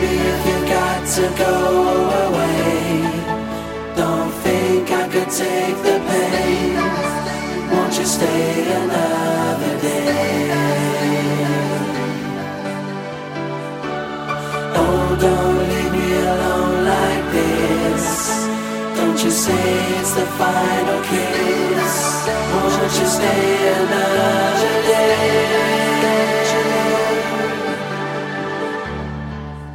Baby, if you got to go away, don't think I could take the pain. Won't you stay another day? Oh, don't leave me alone like this. Don't you say it's the final kiss. Won't you stay another day?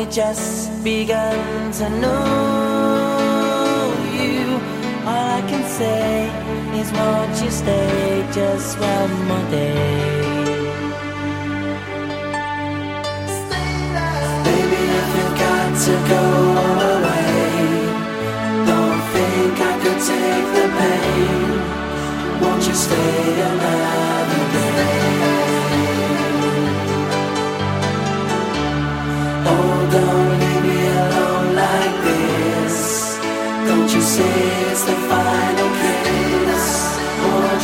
Only just begun to know you. All I can say is, won't you stay just one more day? Baby, if you got to go away, don't think I could take the pain. Won't you stay another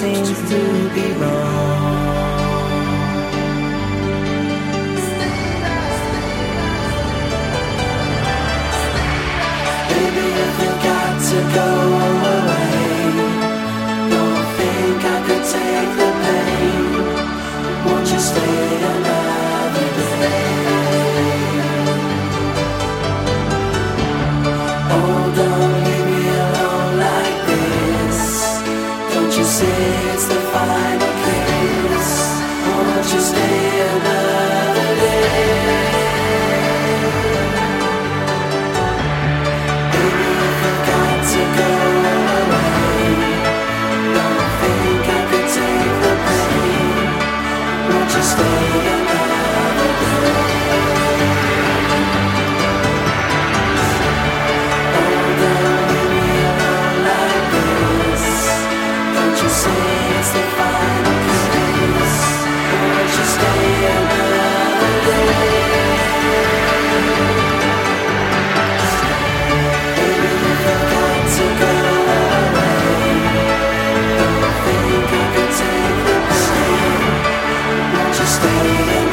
seems to be wrong. Baby, if you got to go you say it's the final kiss? Won't you stay? stay.